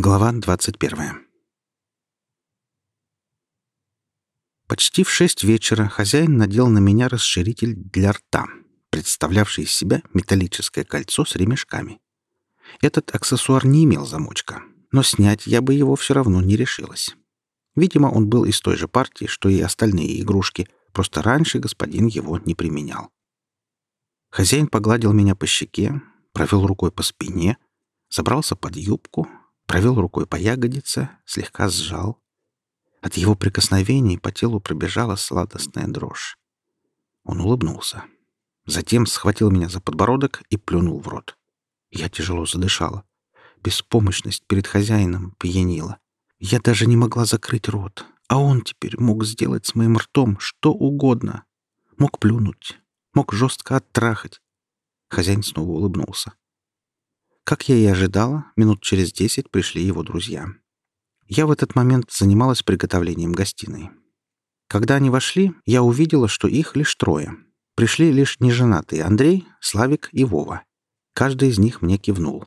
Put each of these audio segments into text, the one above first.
Глава 21. Почти в шесть вечера хозяин надел на меня расширитель для рта, представлявший из себя металлическое кольцо с ремешками. Этот аксессуар не имел замочка, но снять я бы его все равно не решилась. Видимо, он был из той же партии, что и остальные игрушки, просто раньше господин его не применял. Хозяин погладил меня по щеке, провел рукой по спине, забрался под юбку, провел рукой по ягодице, слегка сжал. От его прикосновений по телу пробежала сладостная дрожь. Он улыбнулся. Затем схватил меня за подбородок и плюнул в рот. Я тяжело задышала. Беспомощность перед хозяином пьянила. Я даже не могла закрыть рот, а он теперь мог сделать с моим ртом что угодно. Мог плюнуть, мог жестко оттрахать. Хозяин снова улыбнулся. Как я и ожидала, минут через десять пришли его друзья. Я в этот момент занималась приготовлением гостиной. Когда они вошли, я увидела, что их лишь трое. Пришли лишь неженатые Андрей, Славик и Вова. Каждый из них мне кивнул.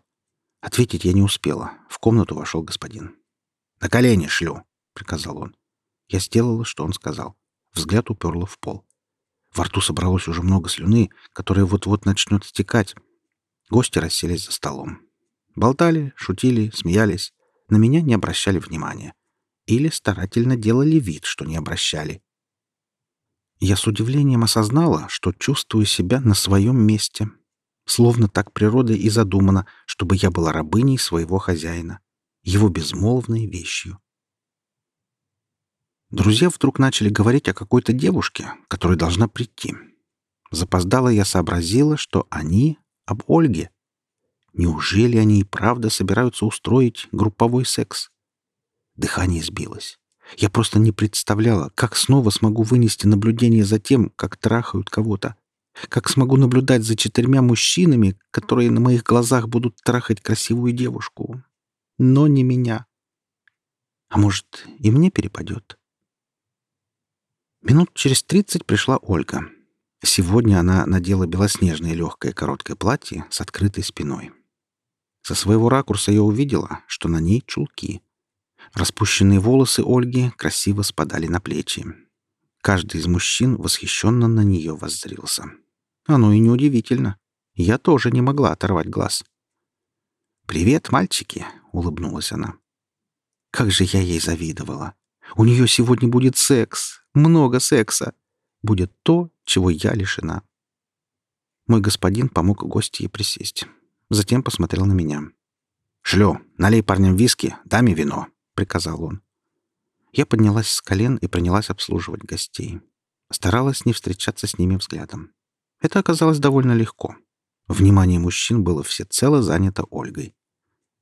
Ответить я не успела. В комнату вошел господин. «На колени шлю», — приказал он. Я сделала, что он сказал. Взгляд уперла в пол. Во рту собралось уже много слюны, которая вот-вот начнет стекать, Гости расселись за столом. Болтали, шутили, смеялись. На меня не обращали внимания. Или старательно делали вид, что не обращали. Я с удивлением осознала, что чувствую себя на своем месте. Словно так природа и задумана, чтобы я была рабыней своего хозяина, его безмолвной вещью. Друзья вдруг начали говорить о какой-то девушке, которая должна прийти. Запоздала я сообразила, что они об Ольге. Неужели они и правда собираются устроить групповой секс? Дыхание сбилось. Я просто не представляла, как снова смогу вынести наблюдение за тем, как трахают кого-то. Как смогу наблюдать за четырьмя мужчинами, которые на моих глазах будут трахать красивую девушку. Но не меня. А может, и мне перепадет? Минут через тридцать пришла Ольга. Сегодня она надела белоснежное легкое короткое платье с открытой спиной. Со своего ракурса я увидела, что на ней чулки. Распущенные волосы Ольги красиво спадали на плечи. Каждый из мужчин восхищенно на нее воззрился. Оно и неудивительно. Я тоже не могла оторвать глаз. «Привет, мальчики!» — улыбнулась она. Как же я ей завидовала. У нее сегодня будет секс, много секса. Будет то, чего я лишена. Мой господин помог гостье присесть. Затем посмотрел на меня. «Шлю, налей парням виски, даме вино», — приказал он. Я поднялась с колен и принялась обслуживать гостей. Старалась не встречаться с ними взглядом. Это оказалось довольно легко. Внимание мужчин было всецело занято Ольгой.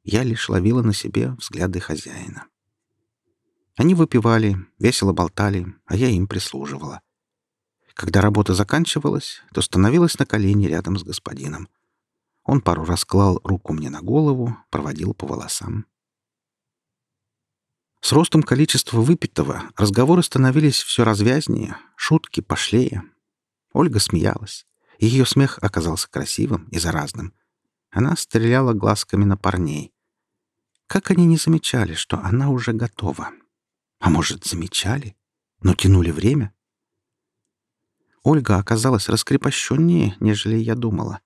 Я лишь ловила на себе взгляды хозяина. Они выпивали, весело болтали, а я им прислуживала. Когда работа заканчивалась, то становилась на колени рядом с господином. Он пару раз клал руку мне на голову, проводил по волосам. С ростом количества выпитого разговоры становились все развязнее, шутки пошлее. Ольга смеялась. Ее смех оказался красивым и заразным. Она стреляла глазками на парней. Как они не замечали, что она уже готова? А может, замечали, но тянули время? Ольга оказалась раскрепощеннее, нежели я думала.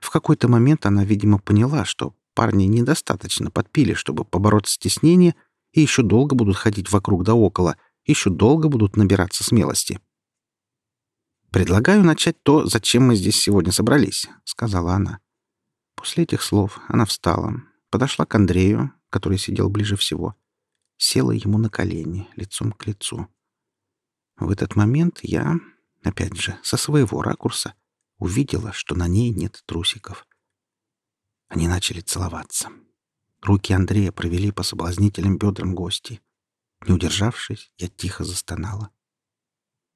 В какой-то момент она, видимо, поняла, что парни недостаточно подпили, чтобы побороть стеснение, и еще долго будут ходить вокруг да около, еще долго будут набираться смелости. «Предлагаю начать то, зачем мы здесь сегодня собрались», — сказала она. После этих слов она встала, подошла к Андрею, который сидел ближе всего, села ему на колени, лицом к лицу. В этот момент я опять же, со своего ракурса, увидела, что на ней нет трусиков. Они начали целоваться. Руки Андрея провели по соблазнительным бедрам гости. Не удержавшись, я тихо застонала.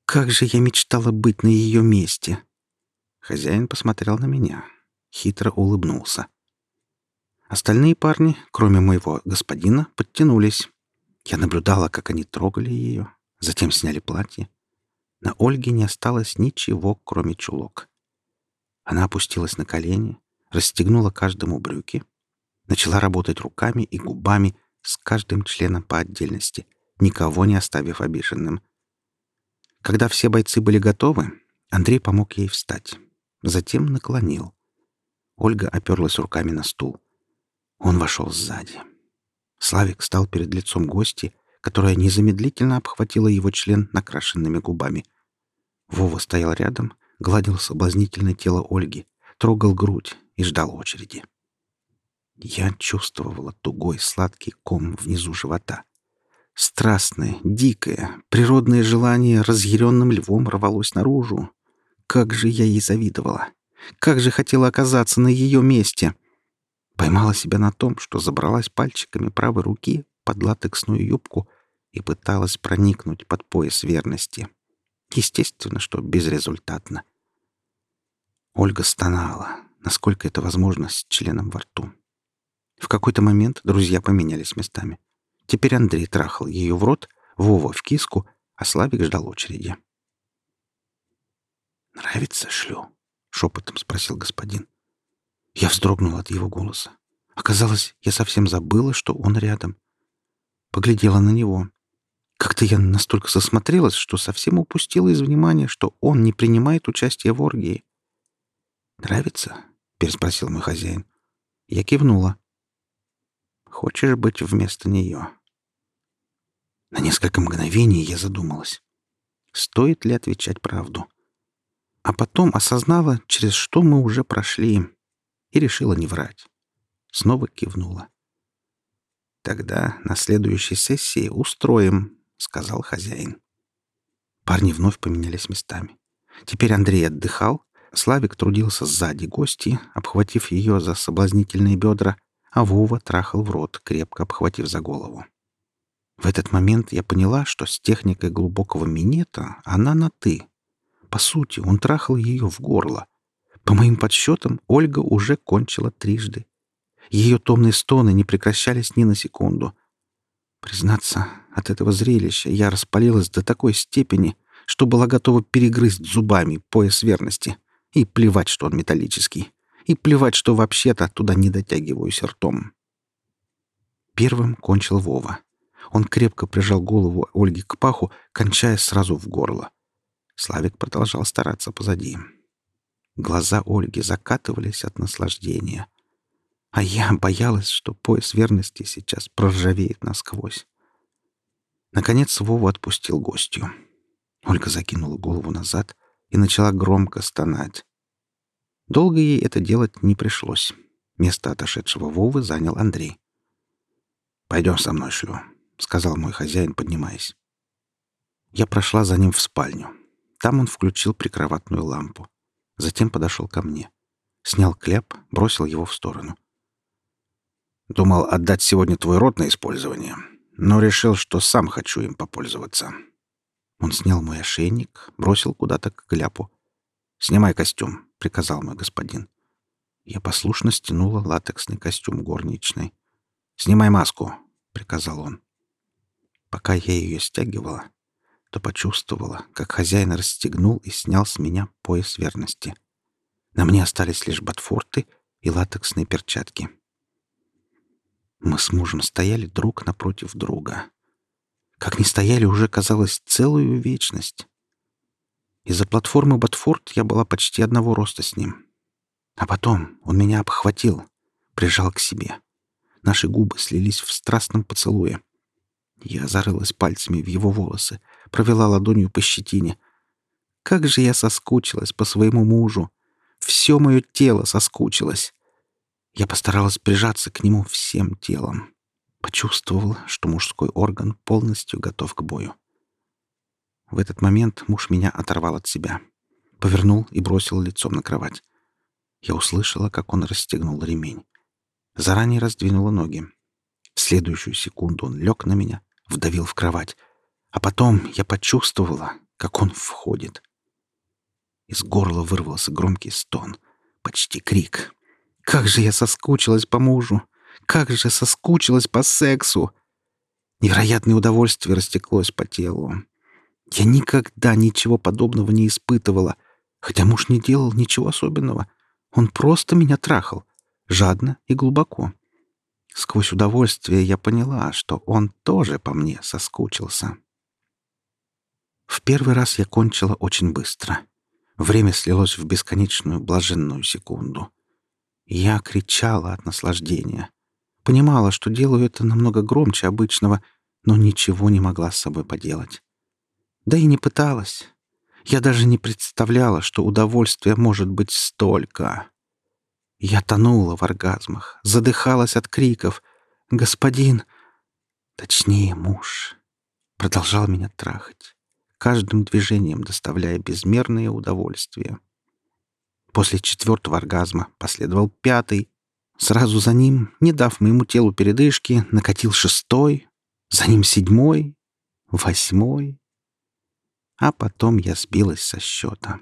Как же я мечтала быть на ее месте! Хозяин посмотрел на меня, хитро улыбнулся. Остальные парни, кроме моего господина, подтянулись. Я наблюдала, как они трогали ее, затем сняли платье. На Ольге не осталось ничего, кроме чулок. Она опустилась на колени, расстегнула каждому брюки, Начала работать руками и губами с каждым членом по отдельности, никого не оставив обиженным. Когда все бойцы были готовы, Андрей помог ей встать. Затем наклонил. Ольга оперлась руками на стул. Он вошел сзади. Славик стал перед лицом гости, которая незамедлительно обхватила его член накрашенными губами. Вова стоял рядом, гладил соблазнительное тело Ольги, трогал грудь и ждал очереди. Я чувствовала тугой сладкий ком внизу живота. Страстное, дикое, природное желание разъяренным львом рвалось наружу. Как же я ей завидовала! Как же хотела оказаться на ее месте! Поймала себя на том, что забралась пальчиками правой руки под латексную юбку и пыталась проникнуть под пояс верности. Естественно, что безрезультатно. Ольга стонала, насколько это возможно, с членом во рту. В какой-то момент друзья поменялись местами. Теперь Андрей трахал ее в рот, Вова в киску, а Славик ждал очереди. «Нравится шлю?» — шепотом спросил господин. Я вздрогнул от его голоса. Оказалось, я совсем забыла, что он рядом. Поглядела на него. Как-то я настолько засмотрелась, что совсем упустила из внимания, что он не принимает участие в оргии. «Нравится?» — переспросил мой хозяин. Я кивнула. «Хочешь быть вместо нее?» На несколько мгновений я задумалась. Стоит ли отвечать правду? А потом осознала, через что мы уже прошли, и решила не врать. Снова кивнула. «Тогда на следующей сессии устроим», — сказал хозяин. Парни вновь поменялись местами. Теперь Андрей отдыхал, Славик трудился сзади гости, обхватив ее за соблазнительные бедра, а Вова трахал в рот, крепко обхватив за голову. В этот момент я поняла, что с техникой глубокого минета она на «ты», по сути, он трахал ее в горло. По моим подсчетам, Ольга уже кончила трижды. Ее томные стоны не прекращались ни на секунду. Признаться, от этого зрелища я распалилась до такой степени, что была готова перегрызть зубами пояс верности. И плевать, что он металлический. И плевать, что вообще-то туда не дотягиваюсь ртом. Первым кончил Вова. Он крепко прижал голову Ольги к паху, кончая сразу в горло. Славик продолжал стараться позади. Глаза Ольги закатывались от наслаждения. А я боялась, что пояс верности сейчас проржавеет насквозь. Наконец Вова отпустил гостью. Ольга закинула голову назад и начала громко стонать. Долго ей это делать не пришлось. Место отошедшего Вовы занял Андрей. «Пойдем со мной, шлю», — сказал мой хозяин, поднимаясь. Я прошла за ним в спальню. Там он включил прикроватную лампу. Затем подошел ко мне. Снял кляп, бросил его в сторону. «Думал отдать сегодня твой рот на использование, но решил, что сам хочу им попользоваться». Он снял мой ошейник, бросил куда-то к кляпу. «Снимай костюм», — приказал мой господин. Я послушно стянула латексный костюм горничной. «Снимай маску», — приказал он. Пока я ее стягивала, то почувствовала, как хозяин расстегнул и снял с меня пояс верности. На мне остались лишь ботфорты и латексные перчатки. Мы с мужем стояли друг напротив друга. Как ни стояли, уже казалось целую вечность. Из-за платформы Ботфорд я была почти одного роста с ним. А потом он меня обхватил, прижал к себе. Наши губы слились в страстном поцелуе. Я зарылась пальцами в его волосы, провела ладонью по щетине. Как же я соскучилась по своему мужу! Все мое тело соскучилось. Я постаралась прижаться к нему всем телом. Почувствовал, что мужской орган полностью готов к бою. В этот момент муж меня оторвал от себя. Повернул и бросил лицом на кровать. Я услышала, как он расстегнул ремень. Заранее раздвинула ноги. В следующую секунду он лег на меня, вдавил в кровать. А потом я почувствовала, как он входит. Из горла вырвался громкий стон, почти крик. Как же я соскучилась по мужу! Как же соскучилась по сексу! Невероятное удовольствие растеклось по телу. Я никогда ничего подобного не испытывала, хотя муж не делал ничего особенного. Он просто меня трахал, жадно и глубоко. сквозь удовольствие я поняла, что он тоже по мне соскучился. В первый раз я кончила очень быстро. Время слилось в бесконечную блаженную секунду. Я кричала от наслаждения. Понимала, что делаю это намного громче обычного, но ничего не могла с собой поделать. Да и не пыталась. Я даже не представляла, что удовольствия может быть столько. Я тонула в оргазмах, задыхалась от криков. «Господин!» Точнее, муж продолжал меня трахать, каждым движением доставляя безмерное удовольствие. После четвертого оргазма последовал пятый. Сразу за ним, не дав моему телу передышки, накатил шестой, за ним седьмой, восьмой. А потом я сбилась со счета.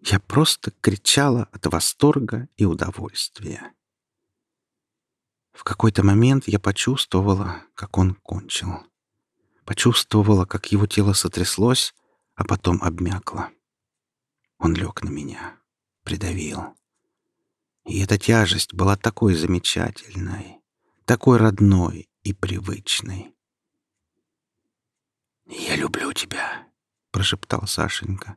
Я просто кричала от восторга и удовольствия. В какой-то момент я почувствовала, как он кончил. Почувствовала, как его тело сотряслось, а потом обмякло. Он лег на меня, придавил. И эта тяжесть была такой замечательной, такой родной и привычной. «Я люблю тебя», — прошептал Сашенька.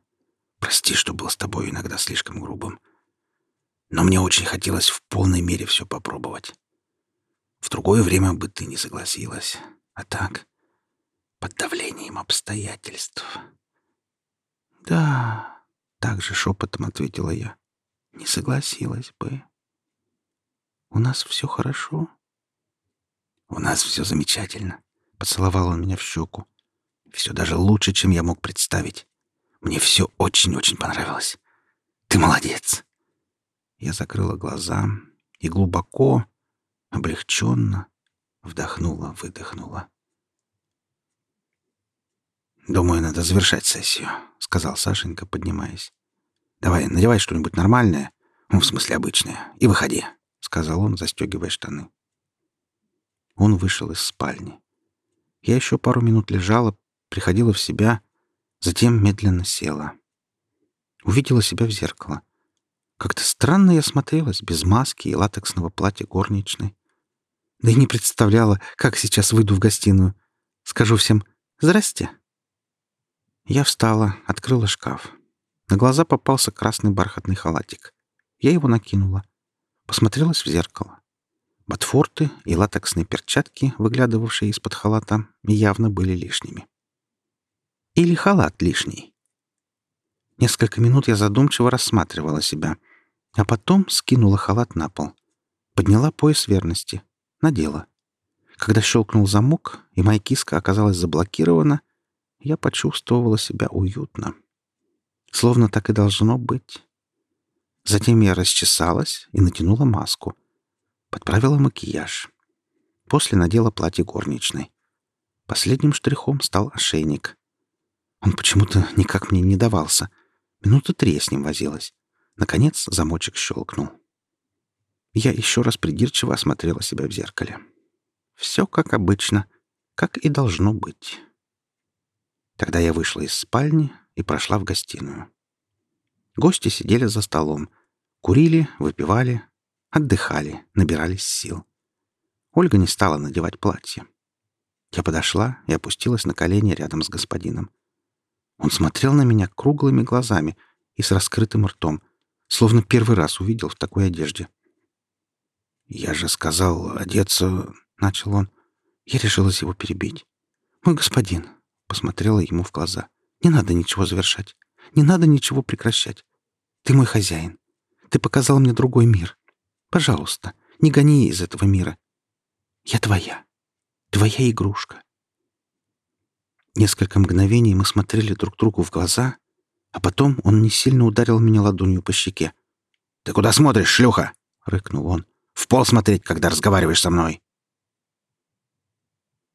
Прости, что был с тобой иногда слишком грубым. Но мне очень хотелось в полной мере все попробовать. В другое время бы ты не согласилась. А так, под давлением обстоятельств. Да, так же шепотом ответила я. Не согласилась бы. У нас все хорошо. У нас все замечательно. Поцеловал он меня в щеку. Все даже лучше, чем я мог представить. Мне все очень-очень понравилось. Ты молодец. Я закрыла глаза и глубоко, облегченно вдохнула-выдохнула. «Думаю, надо завершать сессию», — сказал Сашенька, поднимаясь. «Давай, надевай что-нибудь нормальное, ну, в смысле обычное, и выходи», — сказал он, застегивая штаны. Он вышел из спальни. Я еще пару минут лежала, приходила в себя Затем медленно села. Увидела себя в зеркало. Как-то странно я смотрелась, без маски и латексного платья горничной. Да и не представляла, как сейчас выйду в гостиную. Скажу всем «Здрасте». Я встала, открыла шкаф. На глаза попался красный бархатный халатик. Я его накинула. Посмотрелась в зеркало. Ботфорты и латексные перчатки, выглядывавшие из-под халата, явно были лишними. Или халат лишний? Несколько минут я задумчиво рассматривала себя, а потом скинула халат на пол. Подняла пояс верности. Надела. Когда щелкнул замок, и моя киска оказалась заблокирована, я почувствовала себя уютно. Словно так и должно быть. Затем я расчесалась и натянула маску. Подправила макияж. После надела платье горничной. Последним штрихом стал ошейник. Он почему-то никак мне не давался. Минуты три с ним возилась. Наконец замочек щелкнул. Я еще раз придирчиво осмотрела себя в зеркале. Все как обычно, как и должно быть. Тогда я вышла из спальни и прошла в гостиную. Гости сидели за столом, курили, выпивали, отдыхали, набирались сил. Ольга не стала надевать платье. Я подошла и опустилась на колени рядом с господином. Он смотрел на меня круглыми глазами и с раскрытым ртом, словно первый раз увидел в такой одежде. «Я же сказал одеться...» — начал он. Я решилась его перебить. «Мой господин», — посмотрела ему в глаза, — «не надо ничего завершать. Не надо ничего прекращать. Ты мой хозяин. Ты показал мне другой мир. Пожалуйста, не гони из этого мира. Я твоя. Твоя игрушка. Несколько мгновений мы смотрели друг другу в глаза, а потом он не сильно ударил меня ладонью по щеке. «Ты куда смотришь, шлюха?» — рыкнул он. «В пол смотреть, когда разговариваешь со мной!»